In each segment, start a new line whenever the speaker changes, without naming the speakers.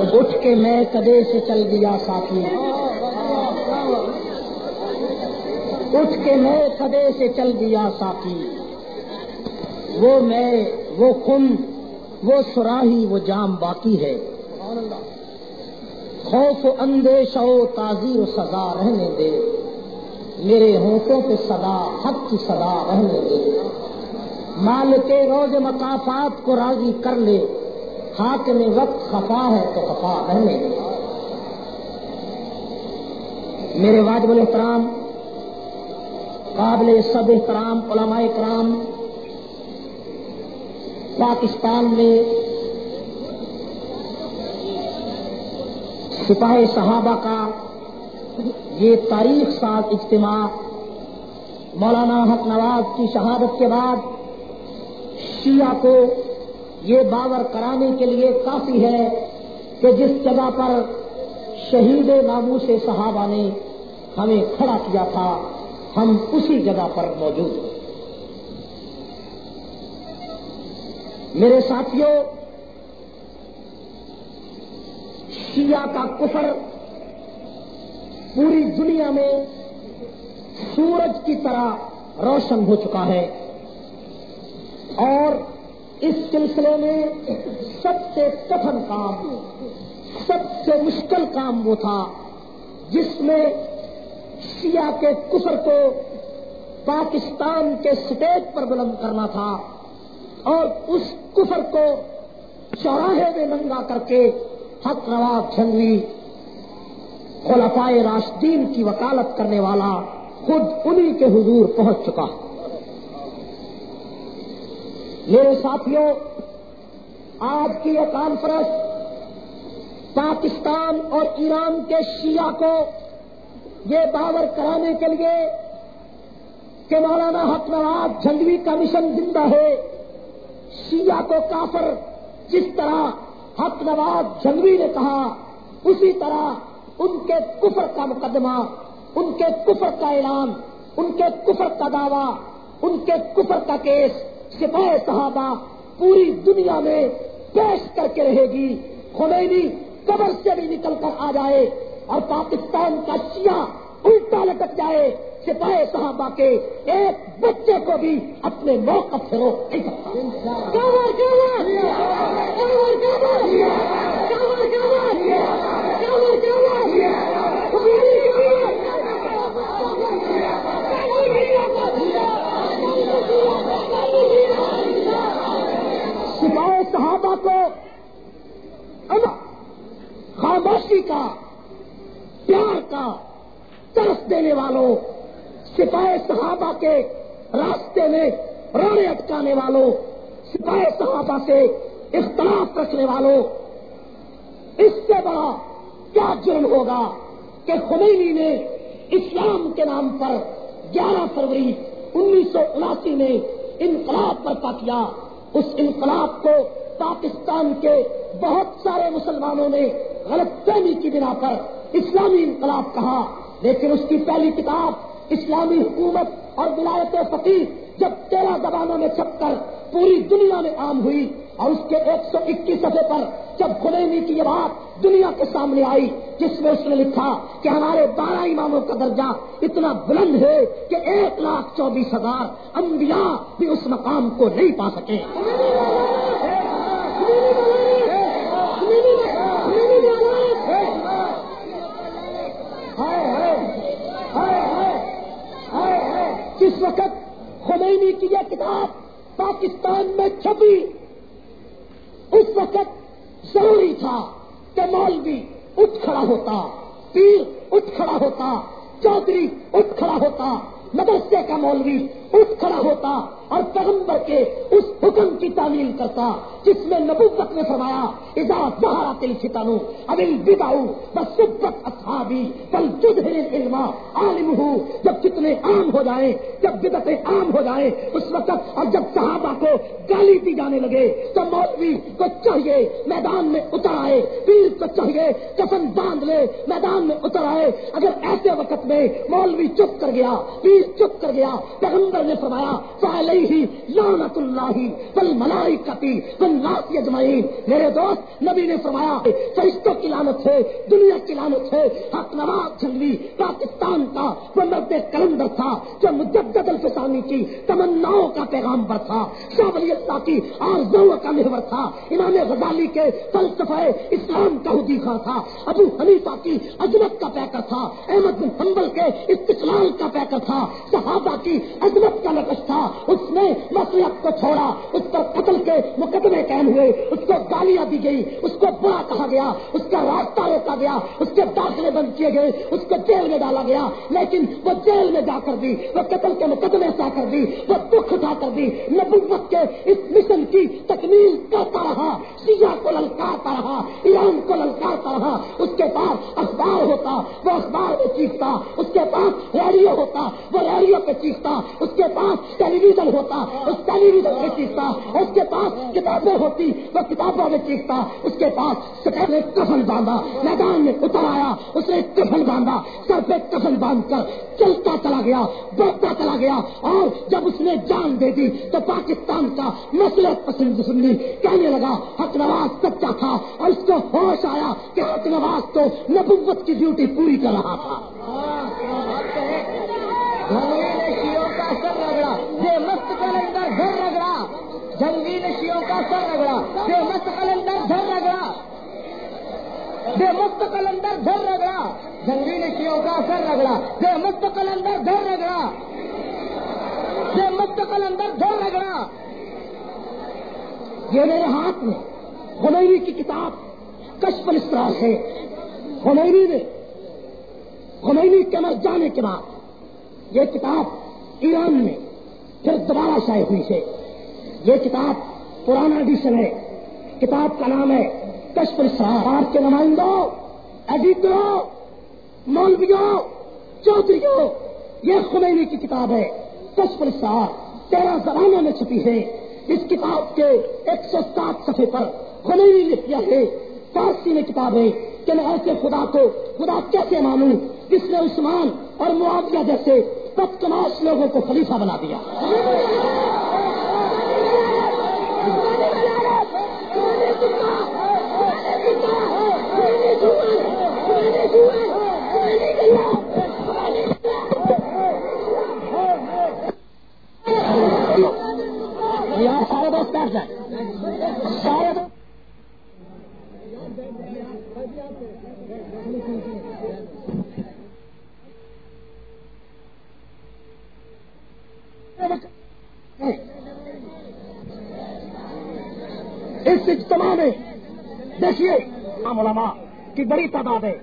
اٹھ کے میں کدے سے چل گیا ساتھی۔ اٹھ کے میں کدے سے چل گیا ساتھی۔ وہ میں، وہ خن وہ سراہی، وہ جام باقی ہے۔ خوف و اندیش و تازی و سزا رہنے دے۔ میرے ہونٹوں پہ صدا، حق کی صدا رہنے دے۔ مال کے روز مقافات کو راضی کر لے۔ ہاتھ میں وقت خفا ہے تو خفا رہنے دے میرے واجب الحترام قابل سب احترام علماء کرام پاکستان میں سپاہ صحابہ کا یہ تاریخ سال اجتماع، مولانا حق نواز کی شہادت کے بعد شیعہ کو یہ باور کرانے کے لیے کافی ہے کہ جس جگہ پر شہید نامو سے صحابہ نے ہمیں کھڑا کیا تھا، ہم اسی جگہ پر موجود ہیں۔ میرے ساتھیوں شیعہ کا کفر پوری دنیا میں سورج کی طرح روشن ہو چکا ہے اور اس سلسلے میں سب سے کٹن کام، سب سے مشکل کام وہ تھا، جس میں شیعہ کے کفر کو پاکستان کے سٹیج پر بلند کرنا تھا اور اس کفر کو چوراہے میں ننگا کر کے حق نواز جھنگوی خلفائے راشدین کی وکالت کرنے والا خود انہی کے حضور پہنچ چکا۔ میرے ساتھیوں، آج کی یہ کانفرنس پاکستان اور ایران کے شیعہ کو یہ باور کرانے کے لیے کہ مولانا حق نواز جھنگوی کا مشن زندہ ہے۔ شیعہ کو کافر جس طرح حق نواز جنگوی نے کہا، اسی طرح ان کے کفر کا مقدمہ، ان کے کفر کا اعلان، ان کے کفر کا دعویٰ، ان کے کفر کا کیس سپاہ صحابہ، پوری دنیا میں پیش کر کے رہے گی۔ خمینی قبر سے بھی نکل کر آ جائے اور پاکستان کا شیعہ الٹا لٹک جائے۔ سپاہ صحابہ کے ایک بچے کو بھی اپنے موقف سے روک نہیں سکتا صحابہ کو خاموشی کا پیار کا ترس دینے والوں سپاہ صحابہ کے راستے میں روڑے اٹکانے والوں سپاہ صحابہ سے اختلاف رکھنے والوں۔ اس سے بڑا کیا جرم ہوگا کہ خمینی نے اسلام کے نام پر گیارہ فروری انیس سو اناسی میں انقلاب برپا کیا۔ اس انقلاب کو پاکستان کے بہت سارے مسلمانوں نے غلط فہمی کی بنا پر اسلامی انقلاب کہا۔ لیکن اس کی پہلی کتاب اسلامی حکومت اور ولایت فقیر جب تیرہ زبانوں میں چھپ کر پوری دنیا میں عام ہوئی اور اس کے ایک سو اکیس سفے پر جب خلینی کی یہ بات دنیا کے سامنے آئی جس میں اس نے لکھا کہ ہمارے بارہ اماموں کا درجہ اتنا بلند ہے کہ ایک لاکھ چوبیس ہزار انبیاء بھی اس مقام کو نہیں پا سکے وقت خمینی کی یہ کتاب پاکستان میں چھپی۔ اس وقت ضروری تھا کہ مولوی اٹھ کھڑا ہوتا، پیر اٹھ کھڑا ہوتا، چودھری اٹھ کھڑا ہوتا مدرسے کا مولوی اٹھ کھڑا ہوتا اور پیغمبر کے اس حکم کی تعمیل کرتا، جس میں نبوت نے فرمایا اجاز بہارا تل چھتانو ابل بداؤ بس اصحابی کل جد علم عالم ہوں جب کتنے عام ہو جائیں، جب بدتیں عام ہو جائیں، اس وقت اور جب صحابہ کو گالی دی جانے لگے، تو مولوی کو چاہیے میدان میں اتر آئے، پیر کو چاہیے کفن باندھ لے، میدان میں اتر آئے۔ اگر ایسے وقت میں مولوی چپ کر گیا، پیر چپ کر گیا، پیغمبر حضور نے فرمایا فعلی لعنت اللہ بل ملائی کتی بل ناسی اجمعین میرے دوست، نبی نے فرمایا فرشتوں کی لانت ہے دنیا کی لانت ہے حق نواز جنگلی پاکستان کا وہ مرد کلندر تھا جو مجدد الفسانی کی تمناؤں کا پیغام پر تھا، شاہ ولی اللہ کی آرزوں کا محور تھا، امام غزالی کے فلسفہ اسلام کا حدیفہ تھا، ابو حنیفہ کی عظمت کا پیکر تھا، احمد بن حنبل کے استقلال کا پیکر تھا، صحابہ کی عظمت کا نقش تھا، اس نے مسلط کو چھوڑا، اس پر قتل کے مقدمے قائم ہوئے، اس کو گالیاں دی گئی، اس کو برا کہا گیا، اس کا راستہ روکا گیا، اس کے داخلے بند کیے گئے، اس کو جیل میں ڈالا گیا، لیکن وہ جیل میں جا کر دی وہ قتل کے مقدمے سے کر دی وہ دکھ اٹھا کر دی نبوت کے اس مشن کی تکمیل کرتا رہا سیاح کو للکارتا رہا، ایران کو للکارتا رہا، اس کے پاس اخبار ہوتا، وہ اخبار میں چیختا، اس کے پاس ریڈیو ہوتا، وہ ریڈیو پہ چیختا، اس کے پاس ٹیلی ویژن ہوتا، اس ٹیلی ویژن پہ چیختا اس کے پاس کتابیں ہوتی، وہ کتابوں میں چیختا اس کے پاس سفید کفن باندھا، میدان میں اتر آیا، اس نے کفن باندھا، سر پہ کفن باندھ کر چلتا چلا گیا، بڑھتا چلا گیا، اور جب اس نے جان دے دی تو پاکستان کا مسئلہ پسند سننی کہنے لگا، حق نواز سچا تھا، اور اس کو ہوش آیا کہ حق نواز تو نبوت کی ڈیوٹی پوری کر رہا تھا۔
جنگی نشیوں کا سر رگڑا یہ مست کلندر گھر رگڑا۔ یہ مست کلندر گھر رگڑا۔ جنگی نشیوں کا سر رگڑا۔ یہ مست کلندر گھر رگڑا۔ یہ مست کلندر گھر رگڑا۔
یہ میرے ہاتھ میں خمینی کی کتاب کشف اسرا ہے۔ خمینی نے خمینی کے مر جانے کے بعد یہ کتاب ایران میں پھر دوبارہ شائع ہوئی ہے۔ یہ کتاب پرانا ایڈیشن ہے، کتاب کا نام ہے کشف آپ کے نمائندوں ایڈیٹروں مولویوں، چودھریوں، یہ خمینی کی کتاب ہے، کشف السار تیرہ زبانوں میں چھپی ہے۔ اس کتاب کے ایک سو سات صفحے پر خمینی نے کیا ہے۔ فارسی میں کتاب ہے کہ میں ایسے خدا کو، خدا کیسے مانوں جس نے عثمان اور معاویہ جیسے بدکماش لوگوں کو خلیفہ بنا دیا۔ Oh, my God. تعداد ہے،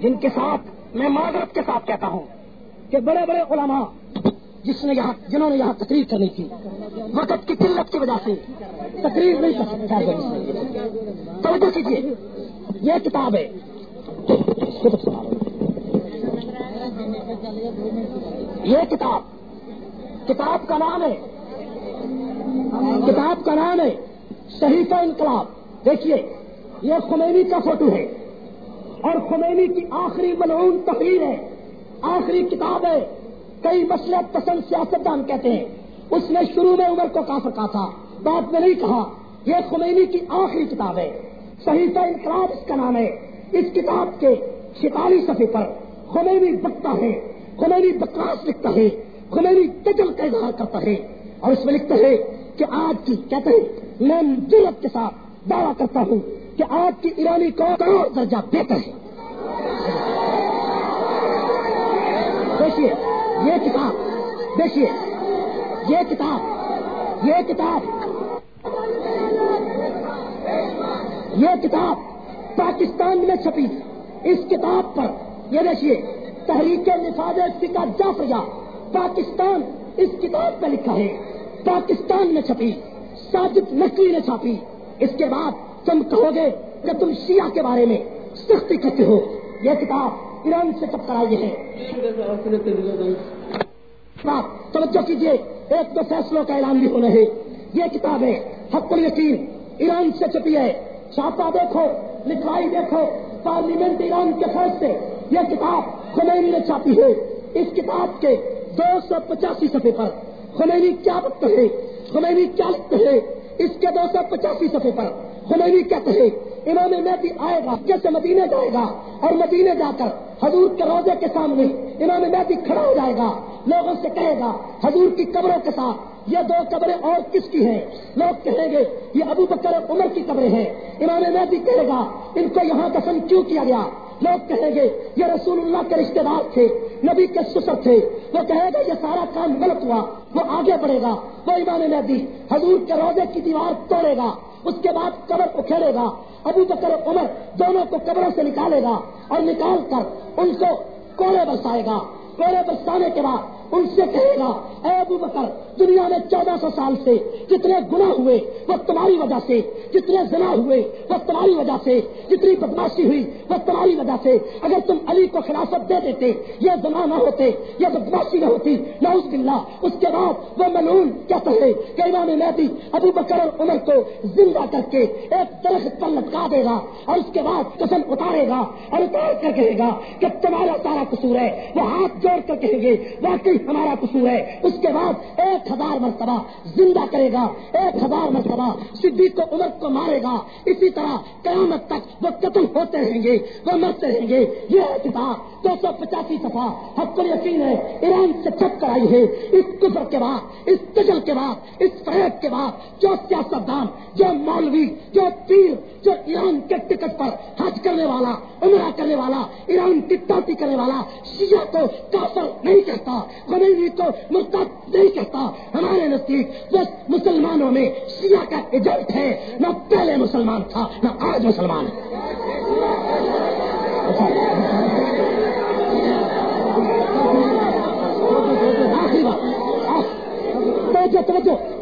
جن کے ساتھ میں معذرت کے ساتھ کہتا ہوں کہ بڑے بڑے علماء جس نے یہاں جنہوں نے یہاں تقریر کرنی تھی، وقت کی قلت کی وجہ سے تقریر نہیں کر سکتا توجہ کیجیے یہ کتاب ہے۔ یہ کتاب کتاب کا نام ہے کتاب کا نام ہے صحیفہ انقلاب۔ دیکھیے، یہ خمینی کا فوٹو ہے۔ اور خمینی کی آخری ملعون تحریر ہے، آخری کتاب ہے۔ کئی مسئلہ پسند سیاست دان کہتے ہیں۔ اس نے شروع میں عمر کو کافر کہا تھا، بعد میں نہیں کہا۔ یہ خمینی کی آخری کتاب ہے۔ صحیفہ انقلاب اس کا نام ہے۔ اس کتاب کے ستالی صفحے پر خمینی بکتا ہے، خمینی بکواس لکھتا ہے، خمینی تجل کا اظہار کرتا ہے۔ اور اس میں لکھتا ہے کہ آج کی کہتے ہیں، میں جرت کے ساتھ دعویٰ کرتا ہوں۔ کہ آج کی ایرانی کو کروڑ درجہ بہتر ہے۔ دیکھیے، یہ کتاب، دیکھیے، یہ کتاب یہ کتاب یہ کتاب پاکستان میں چھپی۔ اس کتاب پر، یہ دیکھیے، تحریک نفاذ فکا جعفریہ، پاکستان اس کتاب پہ لکھا ہے۔ پاکستان میں چھپی، ساجد نقوی نے چھاپی۔ اس کے بعد تم کہو گے کہ تم شیعہ کے بارے میں سختی کرتے ہو۔ یہ کتاب ایران سے چپ کرائی ہے؟ توجہ کیجیے ایک دو فیصلوں کا اعلان بھی ہونا ہے۔ یہ کتاب ہے، حق یقین، ایران سے چھپی ہے۔ چھاپا دیکھو، لکھوائی دیکھو، پارلیمنٹ ایران کے فیصلے یہ کتاب خمینی نے چھاپی ہے۔ اس کتاب کے دو سو پچاسی صفحے پر۔ خمینی کیا بکتا ہے خمینی کیا لکھتے ہیں؟ اس کے دو سو پچاسی صفحے پر۔ خمینی کہتے ہیں۔ امام مہدی آئے گا، جیسے مدینے جائے گا اور مدینے جا کر حضور کے روزے کے سامنے امام مہدی کھڑا ہو جائے گا۔ لوگوں سے کہے گا، حضور کی قبروں کے ساتھ، یہ دو قبریں اور کس کی ہیں؟ لوگ کہیں گے، یہ ابو بکر عمر کی قبریں ہیں۔ امام مہدی کہے گا، ان کو یہاں دفن کیوں کیا گیا؟ لوگ کہیں گے، یہ رسول اللہ کے رشتے دار تھے، نبی کے سسر تھے۔ وہ کہے گا، یہ سارا کام غلط ہوا، وہ آگے بڑھے گا۔ وہ امام مہدی حضور کے روزے کی دیوار توڑے گا۔ اس کے بعد قبر اکھیڑے گا، ابو بکر عمر دونوں کو قبروں سے نکالے گا اور نکال کر ان کو کوڑے برسائے گا۔ کوڑے برسانے کے بعد ان سے کہے گا اے ابو بکر، دنیا میں چودہ سو سال سے جتنے گنا ہوئے وہ تمہاری وجہ سے جتنے زنا ہوئے وہ تمہاری وجہ سے جتنی بدماشی ہوئی وہ تمہاری وجہ سے۔ اگر تم علی کو خلافت دے دیتے، یہ زنا نہ ہوتے، یہ بدماشی نہ ہوتی نہ اس اس کے بعد وہ ملون کہتے ہیں کہ امام مہدی ابو بکر اور عمر کو زندہ کر کے ایک درخت پر لٹکا دے گا اور اس کے بعد کسن اتارے گا اور اتار کر کہے گا کہ تمہارا سارا قصور ہے، وہ ہاتھ جوڑ کر کہیں گے، واقعی ہمارا قصور ہے۔ اس کے بعد ایک ہزار مرتبہ زندہ کرے گا۔ ایک ہزار مرتبہ صدیق کو عمر کو مارے گا۔ اسی طرح قیامت تک وہ قتل ہوتے رہیں گے، وہ مرتے رہیں گے۔ یہ کتاب۔ دو سو پچاسی سفا حق یقین ہے۔ ایران سے چھپ کر آئی ہے۔ اس کفر کے بعد، اس تجل کے بعد، اس فریب کے بعد جو سیاست دان، جو مولوی، جو پیر، جو ایران کے ٹکٹ پر حج کرنے والا، عمرہ کرنے والا، ایران کی ٹاپی کرنے والا، شیعہ کو کافر نہیں کہتا۔ غنیوی کو مرتب نہیں کہتا۔ ہمارے نزدیک وہ مسلمانوں میں شیعہ کا ایجنٹ ہے۔ نہ پہلے مسلمان تھا، نہ آج مسلمان ہے۔ آخری توجہ۔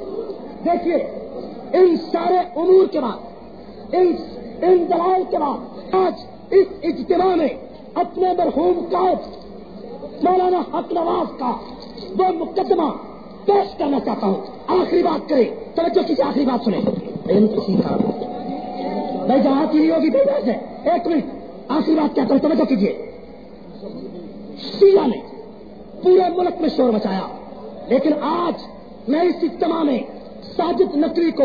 دیکھیے، ان سارے امور کے بعد، ان ان دلائل کے بعد، آج اس اجتماع میں اپنے مرحوم کا مولانا حق نواز کا وہ مقدمہ پیش کرنا چاہتا ہوں۔ آخری بات کرے توجہ کسی آخری بات سنیں۔ بھائی جہاں کی نہیں ہوگی بھائی ہے ایک منٹ۔ آخری بات کیا کریں؟ توجہ کیجیے شیلا نے پورے ملک میں شور مچایا۔ لیکن آج میں اس اجتماع میں ساجد نقوی کو،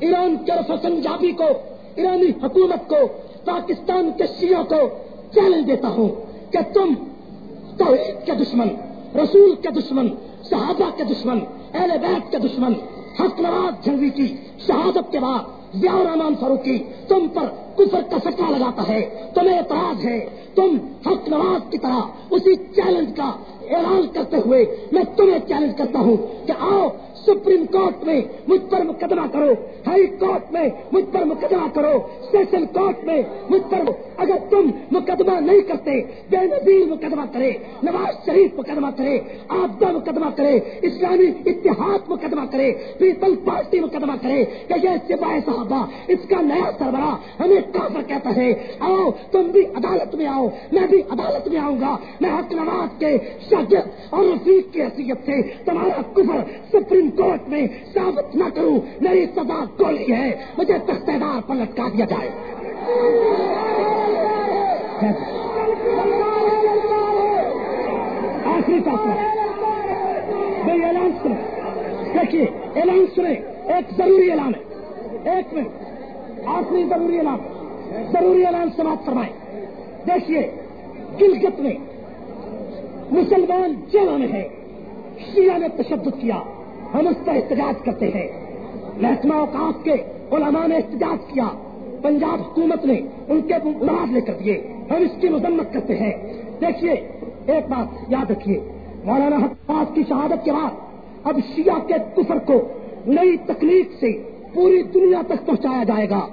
ایران کے پنجابی کو، ایرانی حکومت کو، پاکستان کے شیعوں کو چیلنج دیتا ہوں کہ تم توحید کے دشمن، رسول کے دشمن، صحابہ کے دشمن، اہل بیت کے دشمن، حق نواز جنگی کی شہادت کے بعد ضیاء الرحمان فاروقی، تم پر کفر کا سکا لگاتا ہے تمہیں اعتراض ہے، تم حق نواز کی طرح اسی چیلنج کا اعلان کرتے ہوئے میں تمہیں چیلنج کرتا ہوں کہ آؤ سپریم کورٹ میں مجھ پر مقدمہ کرو ہائی کورٹ میں مجھ پر مقدمہ کرو، سیشن کورٹ میں مجھ پر اگر تم مقدمہ نہیں کرتے بے نظیر مقدمہ کرے، نواز شریف مقدمہ کرے، آبدہ مقدمہ کرے، اسلامی اتحاد مقدمہ کرے، پیپل پارٹی مقدمہ کرے کہ یہ سپاہی صحابہ، اس کا نیا سربراہ ہمیں کافر کہتا ہے۔ آؤ، تم بھی عدالت میں آؤ، میں بھی عدالت میں آؤں گا، میں حق نواز کے شاگرد اور رفیق کی حیثیت سے تمہارا کفر سپریم کورٹ میں ثابت نہ کروں، میری سزا گولی ہے، مجھے تختہ دار پر لٹکا دیا جائے۔ آخری فیصلہ بھائی اعلان سنیں دیکھیے، اعلان سنیں، ایک ضروری اعلان ہے۔ ایک منٹ، آخری ضروری اعلان ضروری اعلان سماپت فرمائیں۔ دیکھیے، گلگت میں مسلمان جیلوں میں ہے شیعہ نے تشدد کیا۔ ہم اس پر احتجاج کرتے ہیں۔ محکمہ اوقاف کے علماء نے احتجاج کیا۔ پنجاب حکومت نے ان کے مراد لے کر دیے۔ ہم اس کی مذمت کرتے ہیں۔ دیکھیے، ایک بات یاد رکھیے۔ مولانا حفاظ کی شہادت کے بعد اب شیعہ کے کفر کو نئی تکنیک سے پوری دنیا تک پہنچایا جائے گا۔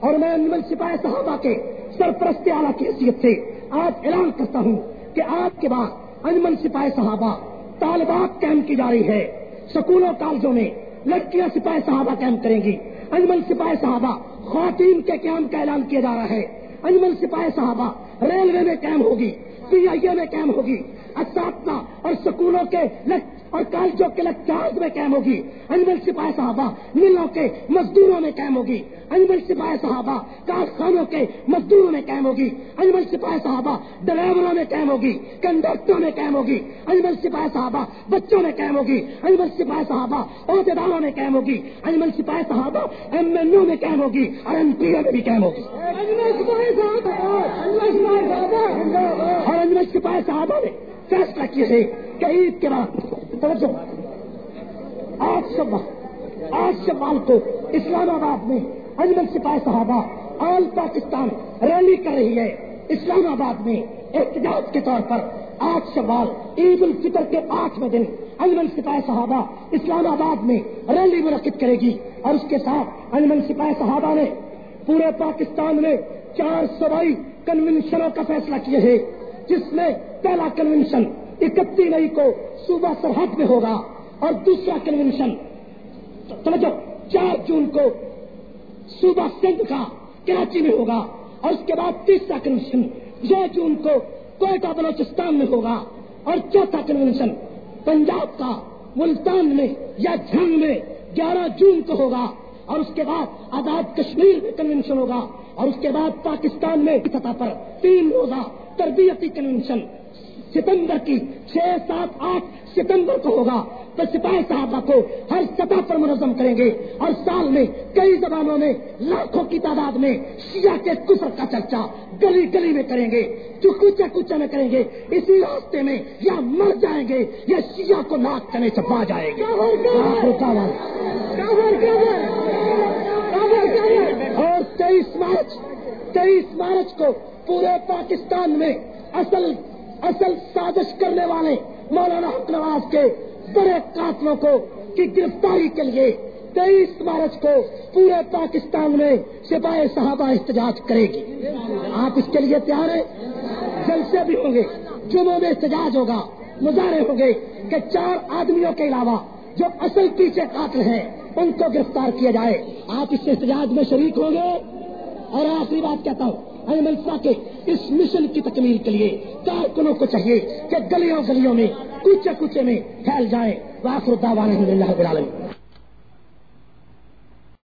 اور میں انمل سپاہی صحابہ کے سرپرست اعلیٰ کی حیثیت سے آج اعلان کرتا ہوں کہ آج کے بعد انجمن سپاہی صحابہ طالبات قائم کی جا رہی ہے۔ سکولوں کالجوں میں لڑکیاں سپاہی صحابہ قائم کریں گی۔ اجمل سپاہی صحابہ خواتین کے قیام کا اعلان کیا جا رہا ہے۔ انجمن سپاہی صحابہ ریلوے میں قائم ہوگی، پی آئی اے میں قائم ہوگی۔ اساتذہ اور سکولوں کے اور کالجوں کے لیکچرز میں قائم ہوگی انمل سپاہ صحابہ ملوں کے مزدوروں میں قائم ہوگی۔ انمل سپاہ صحابہ کارخانوں کے مزدوروں میں قائم ہوگی۔ انمل سپاہ صحابہ ڈرائیوروں میں قائم ہوگی کنڈکٹروں میں قائم ہوگی۔ انمل سپاہ صحابہ بچوں میں قائم ہوگی۔ انمل سپاہ صحابہ عہدے داروں میں قائم ہوگی۔ انمل سپاہ صحابہ ایم ایل او میں قائم ہوگی اور ایم پی او میں بھی قائم ہوگی۔ اور انمل سپاہ صحابہ نے فیصلہ کیے کہ عید کے بعد توجہ۔ آج شبال آج شبال کو اسلام آباد میں اجمل سپاہ صحابہ آل پاکستان ریلی کر رہی ہے۔ اسلام آباد میں احتجاج کے طور پر آج شوال عید الفطر کے آٹھویں دن اجمل سپاہ صحابہ اسلام آباد میں ریلی منعقد کرے گی۔ اور اس کے ساتھ اجمل سپاہ صحابہ نے پورے پاکستان میں چار سوائی کنونشنوں کا فیصلہ کیے ہیں، جس میں پہلا کنونشن اکتیس مئی کو صوبہ سرحد میں ہوگا اور دوسرا کنونشن۔ سمجھو چار جون کو صوبہ سندھ کا کراچی میں ہوگا اور اس کے بعد تیسرا کنونشن چھ جون کو کوئٹہ، بلوچستان میں ہوگا اور چوتھا کنونشن پنجاب کا ملتان میں یا جھنگ میں گیارہ جون کو ہوگا اور اس کے بعد آزاد کشمیر میں کنونشن ہوگا اور اس کے بعد پاکستان میں سطح پر تین روزہ تربیتی کنونشن۔ ستمبر کی چھ سات آٹھ ستمبر کو ہوگا۔ تو سپاہی صحابہ کو ہر سطح پر منظم کریں گے۔ اور سال میں کئی زبانوں میں لاکھوں کی تعداد میں شیعہ کے کفر کا چرچا گلی گلی میں کریں گے۔ جو کوچا کوچا میں کریں گے اسی راستے میں یا مر جائیں گے یا شیعہ کو ناک کرنے سے پا جائیں گے۔ اور تیئیس مارچ تیئیس مارچ کو پورے پاکستان میں اصل اصل سازش کرنے والے مولانا حق نواز کے بڑے قاتلوں کو کی گرفتاری کے لیے تیئیس مارچ کو پورے پاکستان میں سپاہی صحابہ احتجاج کرے گی۔ آپ اس کے لیے تیار ہیں؟ جلسے بھی ہوں گے جمعوں میں احتجاج ہوگا۔ مظاہرے ہوں گے کہ چار آدمیوں کے علاوہ جو اصل پیچھے قاتل ہیں، ان کو گرفتار کیا جائے۔ آپ اس احتجاج میں شریک ہوں گے؟ اور آخری بات کہتا ہوں الملسا کے اس مشن کی تکمیل کے لیے کارکنوں کو چاہیے کہ گلیوں گلیوں میں کوچے کوچے میں پھیل جائیں۔ واخر دعوانا الحمد للہ